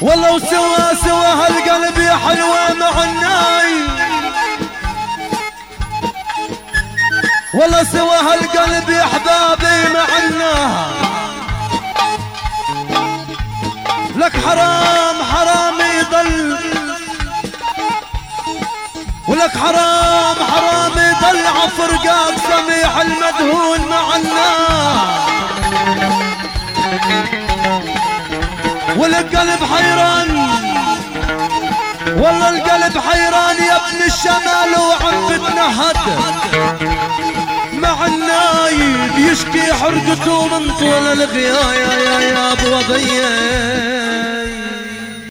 سوا سوا هالقلب يا حلوة مع الناي. والله سوا هالقلب يا احبابي مع الناي. لك حرام حرام يضل. ولك حرام حرام يضل. عفرقاك سميح المدهون مع الناس والقلب حيران. والله القلب حيران يا ابن الشمال وعم بتنهد مع النايب يشكي حرقته من طول الغيايا يا يا أبو ضيق